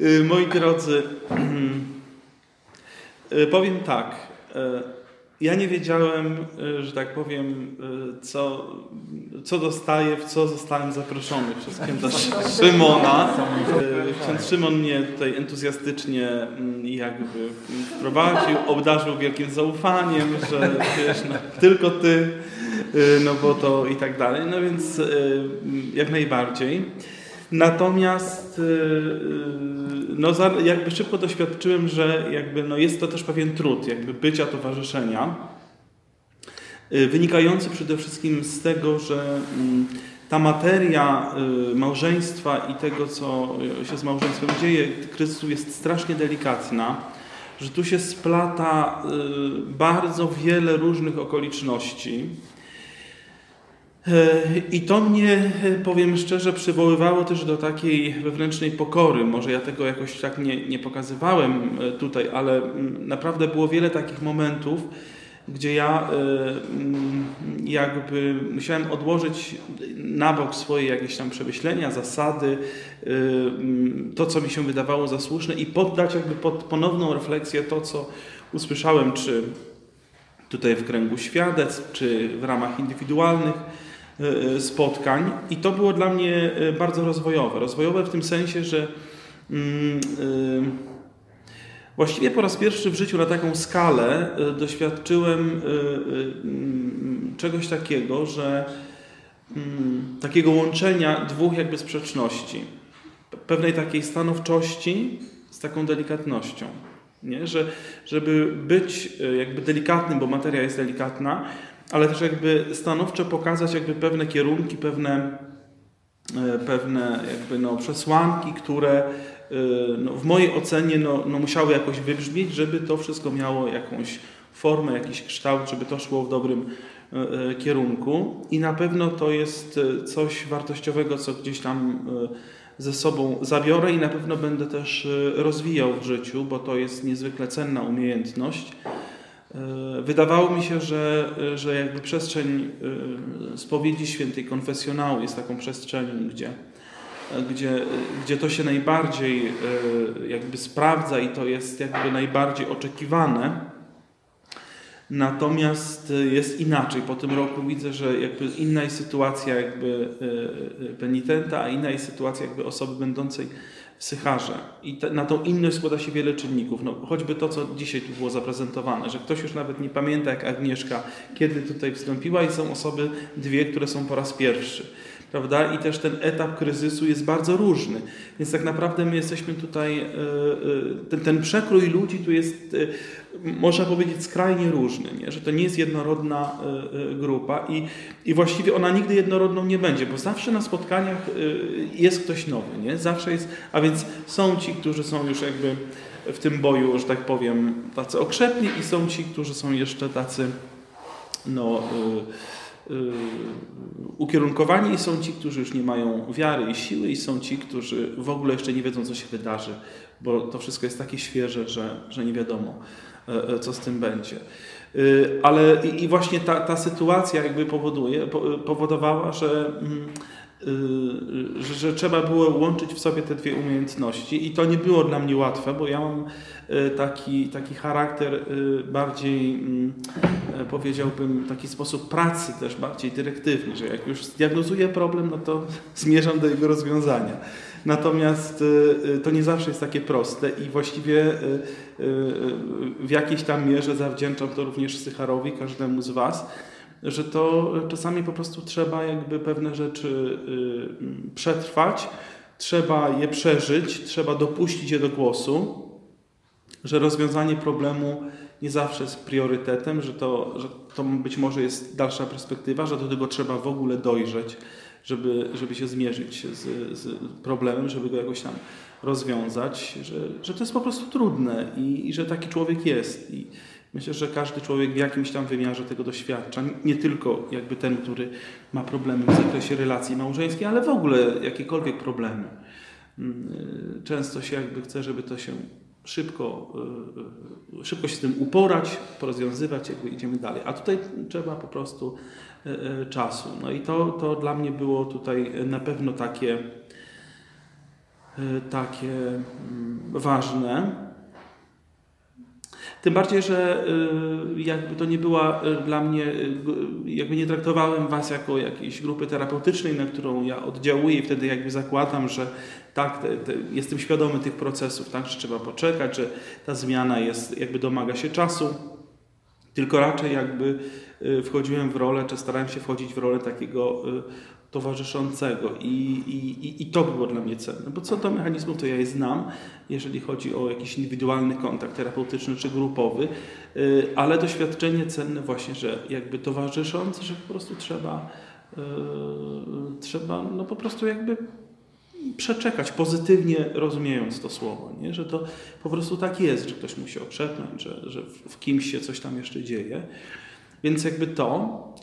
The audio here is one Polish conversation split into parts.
Y, moi drodzy, y, powiem tak. Y, ja nie wiedziałem, że tak powiem, co, co dostaję, w co zostałem zaproszony przez księdza Szymona. Ksiądz Szymon mnie tutaj entuzjastycznie mm, jakby wprowadził, obdarzył wielkim zaufaniem, że wiesz, no, tylko ty, no bo to i tak dalej. No więc jak najbardziej. Natomiast no, jakby szybko doświadczyłem, że jakby no, jest to też pewien trud jakby bycia towarzyszenia, y, wynikający przede wszystkim z tego, że mm, ta materia małżeństwa i tego, co się z małżeństwem dzieje, Chrystus jest strasznie delikatna, że tu się splata bardzo wiele różnych okoliczności I to mnie, e, powiem szczerze, przywoływało też do takiej wewnętrznej pokory. Może ja tego jakoś tak nie, nie pokazywałem e, tutaj, ale mm, naprawdę było wiele takich momentów, gdzie ja mm, jakby musiałem odłożyć na bok swoje jakieś tam przemyślenia, zasady, mm, to co mi się wydawało za słuszne i poddać jakby pod ponowną refleksję to, co usłyszałem, czy tutaj w kręgu świadectw, czy w ramach indywidualnych E, e, spotkań i to było dla mnie e, bardzo rozwojowe. Rozwojowe w tym sensie, że mm, właściwie po raz pierwszy w życiu na taką skalę doświadczyłem mm, czegoś takiego, że mm, takiego łączenia dwóch jakby sprzeczności. Pewnej takiej stanowczości z taką delikatnością. Nie? Że, żeby być jakby delikatnym, bo materia jest delikatna, ale też jakby stanowczo pokazać jakby pewne kierunki, pewne, e, pewne jakby no przesłanki, które e, no w mojej ocenie no, no musiały jakoś wybrzmieć, żeby to wszystko miało jakąś formę, jakiś kształt, żeby to szło w dobrym e, kierunku. I na pewno to jest coś wartościowego, co gdzieś tam ze sobą zabiorę i na pewno będę też rozwijał w życiu, bo to jest niezwykle cenna umiejętność. E, wydawało mi się, że, że jakby przestrzeń e, spowiedzi świętej konfesjonału jest taką przestrzenią, gdzie, gdzie, gdzie to się najbardziej e, jakby sprawdza i to jest jakby najbardziej oczekiwane. Natomiast jest inaczej. Po tym roku widzę, że jakby inna jest sytuacja jakby penitenta, a inna jest sytuacja jakby osoby będącej psycharze. I te, na tą inność składa się wiele czynników. No, choćby to, co dzisiaj tu było zaprezentowane, że ktoś już nawet nie pamięta, jak Agnieszka, kiedy tutaj wstąpiła i są osoby dwie, które są po raz pierwszy. Prawda? I też ten etap kryzysu jest bardzo różny. Więc tak naprawdę my jesteśmy tutaj, e, e, ten, ten przekrój ludzi tu jest, e, można powiedzieć, skrajnie różny, nie? że to nie jest jednorodna grupa i, i właściwie ona nigdy jednorodną nie będzie, bo zawsze na spotkaniach jest ktoś nowy, nie? zawsze jest, a więc są ci, którzy są już jakby w tym boju, że tak powiem, tacy okrzepli i są ci, którzy są jeszcze tacy no, ukierunkowani i są ci, którzy już nie mają wiary i siły i są ci, którzy w ogóle jeszcze nie wiedzą, co się wydarzy, bo to wszystko jest takie świeże, że, że nie wiadomo, e, e, co z tym będzie. Y, ale i właśnie ta, ta sytuacja jakby powoduje, powodowała, że mm, Y, że, że, trzeba było łączyć w sobie te dwie umiejętności i to nie było dla mnie łatwe, bo ja mam y, taki, taki charakter y, bardziej, mm, powiedziałbym, taki sposób pracy też bardziej dyrektywny, że jak już zdiagnozuję problem, no to zmierzam do jego rozwiązania. Natomiast to nie zawsze jest takie proste i właściwie w jakiejś tam mierze zawdzięczam to również Sycharowi, każdemu z Was, że to czasami po prostu trzeba jakby pewne rzeczy y, przetrwać, trzeba je przeżyć, trzeba dopuścić je do głosu, że rozwiązanie problemu nie zawsze jest priorytetem, że to, że to być może jest dalsza perspektywa, że do tego trzeba w ogóle dojrzeć, żeby, żeby się zmierzyć z, z problemem, żeby go jakoś tam rozwiązać, że, że to jest po prostu trudne i, i że taki człowiek jest. I, Myślę, że każdy człowiek w jakimś tam wymiarze tego doświadcza. Nie tylko jakby ten, który ma problemy w zakresie relacji małżeńskiej, ale w ogóle jakiekolwiek problemy. Mm, często się jakby chce, żeby to się szybko, y, y, szybko się z tym uporać, porozwiązywać, jakby idziemy dalej. A tutaj trzeba po prostu y, czasu. No i to, to dla mnie było tutaj na pewno takie, takie mm, ważne. Tym bardziej, że jakby to nie była dla mnie, jakby nie traktowałem Was jako jakiejś grupy terapeutycznej, na którą ja oddziałuję i wtedy jakby zakładam, że tak, te, te, jestem świadomy tych procesów, tak, że trzeba poczekać, że ta zmiana jest, jakby domaga się czasu, tylko raczej jakby wchodziłem w rolę, czy starałem się wchodzić w rolę takiego towarzyszącego. I, i, i to było dla mnie cenne, bo co do mechanizmów to ja je znam, jeżeli chodzi o jakiś indywidualny kontakt terapeutyczny czy grupowy, y, ale doświadczenie cenne właśnie, że jakby towarzysząc, że po prostu trzeba, trzeba no po prostu jakby przeczekać, pozytywnie rozumiejąc to słowo, nie? że to po prostu tak jest, że ktoś musi okrzepnąć, że, że w kimś się coś tam jeszcze dzieje. Więc jakby to.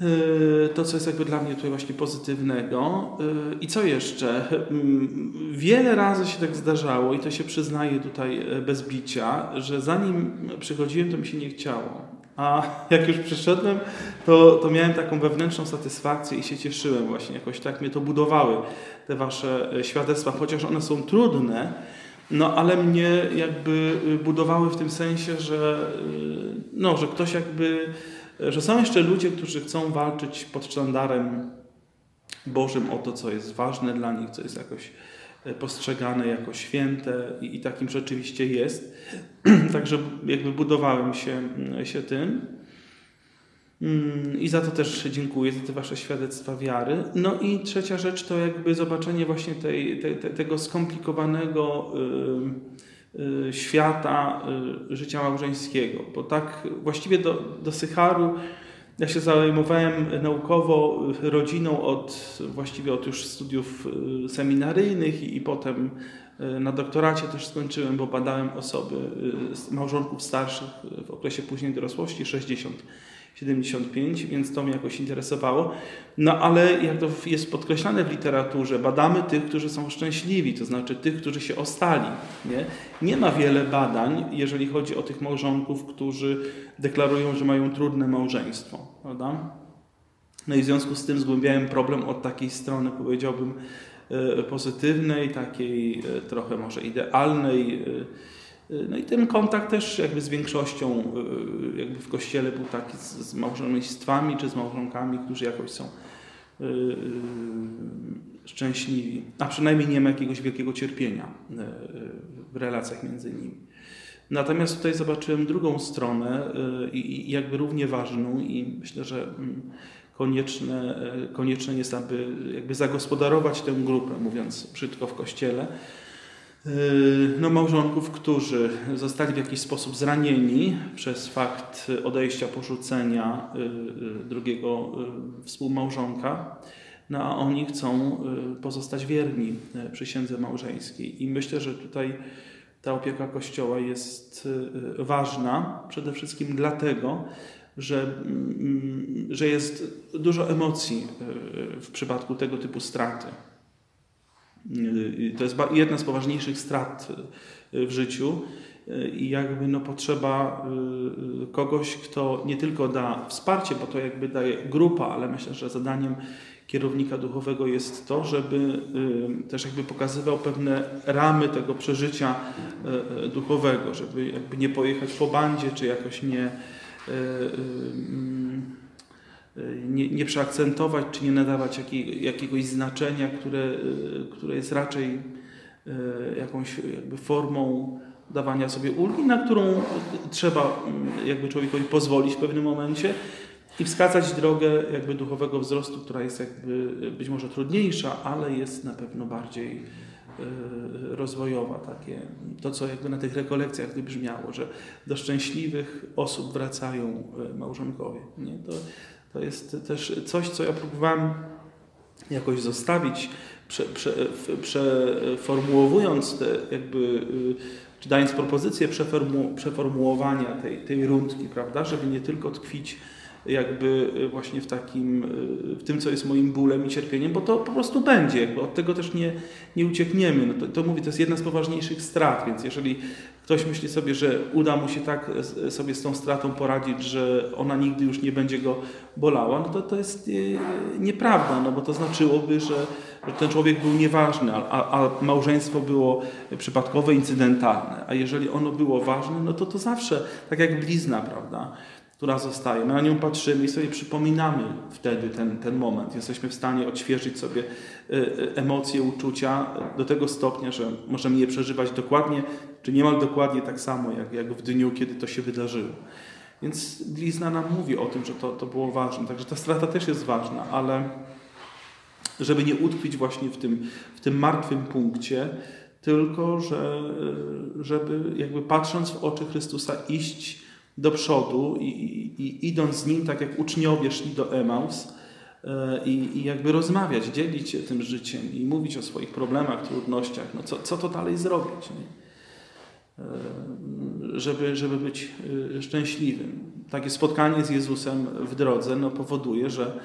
Yy, to, co jest jakby dla mnie tutaj właśnie pozytywnego. Yy, I co jeszcze? Mm, wiele razy się tak zdarzało, i to się przyznaję tutaj e, bez bicia, że zanim przychodziłem, to mi się nie chciało. A jak już przyszedłem, to, to miałem taką wewnętrzną satysfakcję i się cieszyłem właśnie. Jakoś tak mnie to budowały, te wasze e, świadectwa, chociaż one są trudne, no ale mnie jakby y, budowały w tym sensie, że, y, no, że ktoś jakby że są jeszcze ludzie, którzy chcą walczyć pod sztandarem Bożym o to, co jest ważne dla nich, co jest jakoś e, postrzegane jako święte i, i takim rzeczywiście jest. Także jakby budowałem się, się tym. Mm, I za to też dziękuję, za te Wasze świadectwa wiary. No i trzecia rzecz to jakby zobaczenie właśnie tej, tego skomplikowanego. Yy, Y, świata y, życia małżeńskiego, bo tak właściwie do, do Sycharu ja się zajmowałem naukowo rodziną od właściwie od już studiów y, seminaryjnych i, i potem na doktoracie też skończyłem, bo badałem osoby małżonków starszych w okresie późnej dorosłości 60 75, więc to mnie jakoś interesowało. No ale jak to jest podkreślane w literaturze, badamy tych, którzy są szczęśliwi, to znaczy tych, którzy się ostali. Nie, nie ma wiele badań, jeżeli chodzi o tych małżonków, którzy deklarują, że mają trudne małżeństwo. Prawda? No i w związku z tym zgłębiałem problem od takiej strony, powiedziałbym, e, pozytywnej, takiej e, trochę może idealnej, e, no i ten kontakt też jakby z większością y, jakby w kościele był taki z, z małżeństwami czy z małżonkami, którzy jakoś są y, y, szczęśliwi, a przynajmniej nie ma jakiegoś wielkiego cierpienia w relacjach między nimi. Natomiast tutaj zobaczyłem drugą stronę i jakby równie ważną i myślę, że mm, konieczne, konieczne jest, aby jakby zagospodarować tę grupę, mówiąc brzydko w kościele, Yy, no, małżonków, którzy zostali w jakiś sposób zranieni przez fakt odejścia, porzucenia yy, yy, drugiego współmałżonka, no a oni chcą pozostać wierni przysiędze małżeńskiej. I myślę, że tutaj ta opieka Kościoła jest ważna przede wszystkim dlatego, że, mm, że jest dużo emocji w przypadku tego typu straty. To jest jedna z poważniejszych strat y, w życiu. Y, i jakby no potrzeba y, kogoś, kto nie tylko da wsparcie, bo to jakby daje grupa, ale myślę, że zadaniem kierownika duchowego jest to, żeby też jakby pokazywał pewne ramy tego przeżycia duchowego, żeby jakby nie pojechać po bandzie, czy jakoś nie nie, nie przeakcentować czy nie nadawać jakiej, jakiegoś znaczenia, które, y, które jest raczej y, jakąś jakby formą dawania sobie ulgi, na którą trzeba mm, jakby człowiekowi pozwolić w pewnym momencie i wskazać drogę jakby duchowego wzrostu, która jest jakby być może trudniejsza, ale jest na pewno bardziej y, rozwojowa. Takie, to, co jakby na tych rekolekcjach wybrzmiało, że do szczęśliwych osób wracają małżonkowie. Nie? To, to jest też coś, co ja próbowałem jakoś zostawić, prze, prze, przeformułowując te jakby, y, czy dając propozycję przeformu, przeformułowania tej, tej rundki, prawda, żeby nie tylko tkwić jakby właśnie w takim, w tym, co jest moim bólem i cierpieniem, bo to po prostu będzie, jakby od tego też nie, nie uciekniemy. No to, to mówię, to jest jedna z poważniejszych strat, więc jeżeli ktoś myśli sobie, że uda mu się tak sobie z tą stratą poradzić, że ona nigdy już nie będzie go bolała, no to to jest nieprawda, no bo to znaczyłoby, że, że ten człowiek był nieważny, a, a, małżeństwo było przypadkowe, incydentalne. A jeżeli ono było ważne, no to to zawsze, tak jak blizna, prawda? Która zostaje. My na nią patrzymy i sobie przypominamy wtedy ten, ten moment. Jesteśmy w stanie odświeżyć sobie e, e, emocje, uczucia do tego stopnia, że możemy je przeżywać dokładnie, czy niemal dokładnie tak samo, jak, jak w dniu, kiedy to się wydarzyło. Więc blizna nam mówi o tym, że to, to było ważne. Także ta strata też jest ważna, ale żeby nie utkwić właśnie w tym, w tym martwym punkcie, tylko że, żeby jakby patrząc w oczy Chrystusa iść do przodu i, i, i idąc z Nim, tak jak uczniowie szli do Emaus e, i, i, jakby rozmawiać, dzielić się tym życiem i mówić o swoich problemach, trudnościach, no co, co to dalej zrobić, nie? E, żeby, żeby być e, szczęśliwym. Takie spotkanie z Jezusem w drodze no, powoduje, że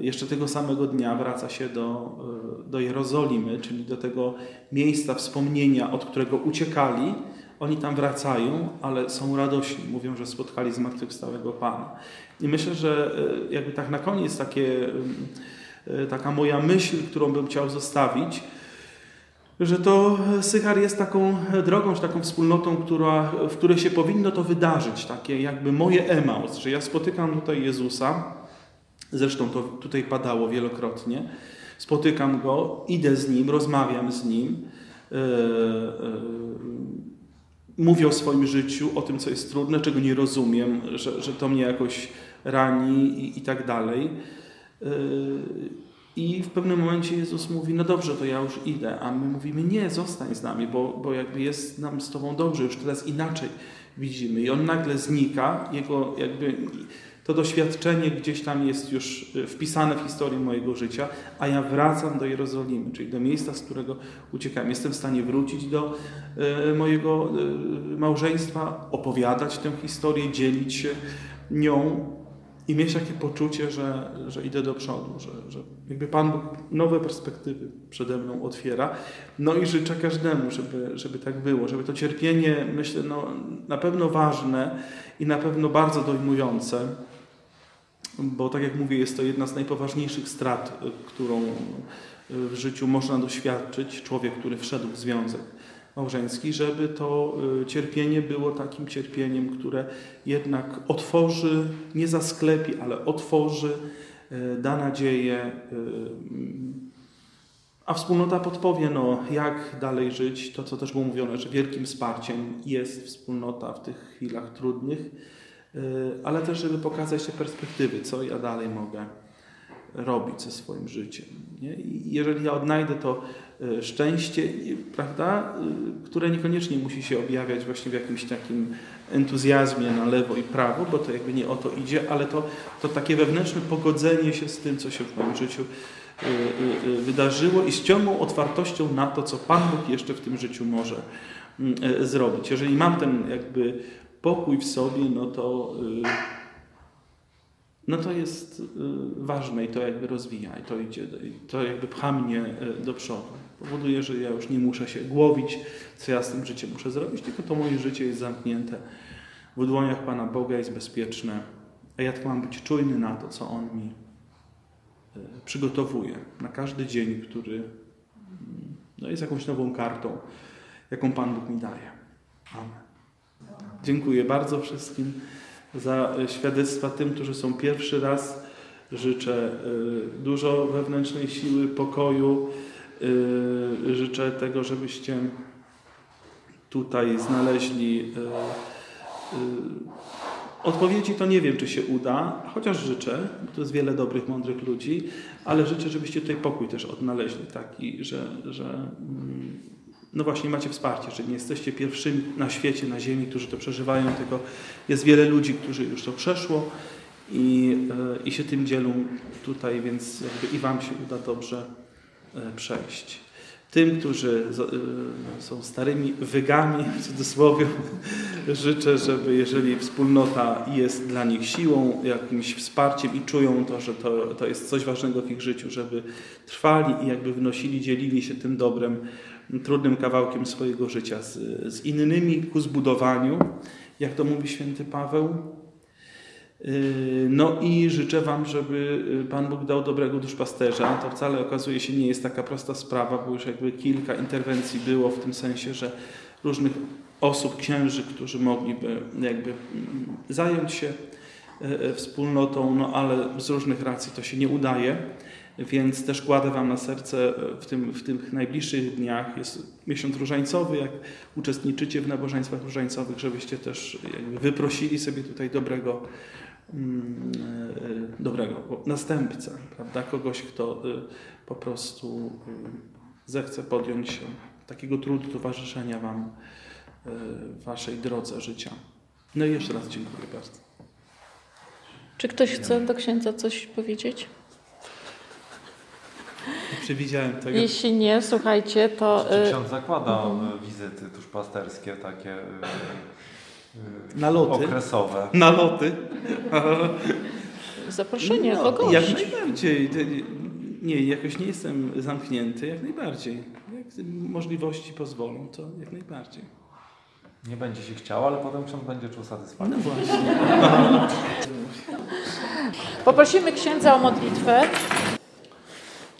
jeszcze tego samego dnia wraca się do, do Jerozolimy, czyli do tego miejsca wspomnienia, od którego uciekali, oni tam wracają, ale są radośni. Mówią, że spotkali zmartwychwstałego Pana. I myślę, że e, jakby tak na koniec takie, e, taka moja myśl, którą bym chciał zostawić, że to Sychar jest taką drogą, czy taką wspólnotą, która, w której się powinno to wydarzyć, takie jakby moje emaus, że ja spotykam tutaj Jezusa, zresztą to tutaj padało wielokrotnie, spotykam Go, idę z Nim, rozmawiam z Nim, yy, yy, mówię o swoim życiu, o tym, co jest trudne, czego nie rozumiem, że, że to mnie jakoś rani i, i tak dalej. Yy, I w pewnym momencie Jezus mówi, no dobrze, to ja już idę, a my mówimy, nie, zostań z nami, bo, bo jakby jest nam z Tobą dobrze, już teraz inaczej widzimy. I On nagle znika, jego jakby to doświadczenie gdzieś tam jest już e, wpisane w historię mojego życia, a ja wracam do Jerozolimy, czyli do miejsca, z którego uciekałem. Jestem w stanie wrócić do e, mojego e, małżeństwa, opowiadać tę historię, dzielić się nią i mieć takie poczucie, że, że idę do przodu, że, że jakby Pan nowe perspektywy przede mną otwiera. No i życzę każdemu, żeby, żeby tak było, żeby to cierpienie, myślę, no, na pewno ważne i na pewno bardzo dojmujące, bo tak jak mówię, jest to jedna z najpoważniejszych strat, y, którą y, w życiu można doświadczyć człowiek, który wszedł w związek małżeński, żeby to y, cierpienie było takim cierpieniem, które jednak otworzy, nie zasklepi, ale otworzy, da nadzieję, a wspólnota podpowie, no, jak dalej żyć. To, co też było mówione, że wielkim wsparciem jest wspólnota w tych chwilach trudnych ale też, żeby pokazać te perspektywy, co ja dalej mogę robić ze swoim życiem. Nie? I jeżeli ja odnajdę to y, szczęście, prawda, y, które niekoniecznie musi się objawiać właśnie w jakimś takim entuzjazmie na lewo i prawo, bo to jakby nie o to idzie, ale to, to takie wewnętrzne pogodzenie się z tym, co się w moim życiu wydarzyło i z ciągłą otwartością na to, co Pan Bóg jeszcze w tym życiu może mm, zrobić. Jeżeli mam ten jakby pokój w sobie, no to, y, no to jest y, ważne i to jakby rozwija i to idzie, to jakby pcha mnie y, do przodu. Powoduje, że ja już nie muszę się głowić, co ja z tym życiem muszę zrobić, tylko to moje życie jest zamknięte w dłoniach Pana Boga, jest bezpieczne, a ja tylko mam być czujny na to, co On mi przygotowuje na każdy dzień, który mm, no, jest jakąś nową kartą, jaką Pan Bóg mi daje. Amen. Dziękuję bardzo wszystkim za świadectwa tym, którzy są pierwszy raz. Życzę y, dużo wewnętrznej siły, pokoju. Y, życzę tego, żebyście tutaj znaleźli odpowiedzi. To nie wiem, czy się uda, chociaż życzę, to jest wiele dobrych, mądrych ludzi, ale życzę, żebyście tutaj pokój też odnaleźli taki, że, że mm, no właśnie macie wsparcie, że nie jesteście pierwszymi na świecie, na ziemi, którzy to przeżywają, tylko jest wiele ludzi, którzy już to przeszło i, e, i się tym dzielą tutaj, więc i Wam się uda dobrze e, przejść. Tym, którzy y, są starymi wygami, w cudzysłowie, życzę, żeby jeżeli wspólnota jest dla nich siłą, jakimś wsparciem i czują to, że to, to jest coś ważnego w ich życiu, żeby trwali i jakby wnosili, dzielili się tym dobrem, trudnym kawałkiem swojego życia z, z innymi ku zbudowaniu, jak to mówi święty Paweł. Yy, No i życzę Wam, żeby y, Pan Bóg dał dobrego duszpasterza. To wcale okazuje się nie jest taka prosta sprawa, bo już jakby kilka interwencji było w tym sensie, że różnych osób, księży, którzy mogliby jakby mm, zająć się e, wspólnotą, no ale z różnych racji to się nie udaje. Więc też kładę Wam na serce e, w, tym, w tych najbliższych dniach, jest miesiąc różańcowy, jak uczestniczycie w nabożeństwach różańcowych, żebyście też wyprosili sobie tutaj dobrego, mm, e, dobrego następcę, prawda? kogoś, kto e, po prostu zechce podjąć się takiego trudu towarzyszenia Wam w Waszej drodze życia. No i jeszcze raz dziękuję bardzo. Czy ktoś chce do księdza coś powiedzieć? Przewidziałem tego. Jeśli nie, słuchajcie, to Czy y, ksiądz zakłada e, wizyty duszpasterskie takie e, Naloty. okresowe? Naloty. zaproszenie No, kogoś. Jak najbardziej. Nie, jakoś nie jestem zamknięty, jak najbardziej. Jak możliwości pozwolą, to jak najbardziej. Nie będzie się chciał, ale potem ksiądz będzie czuł satysfakcję. No właśnie. Poprosimy księdza o modlitwę.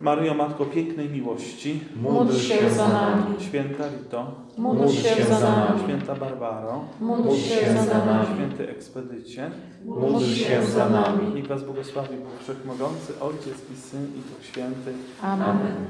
Maryjo, Matko pięknej miłości, Módl się za nami, święta Rito, módl się za nami, święta Barbaro, módl się za nami, święty Ekspedycie, módl się za nami. niech Was błogosławi Bóg Wszechmogący, Ojciec i Syn i Duch Święty. Amen.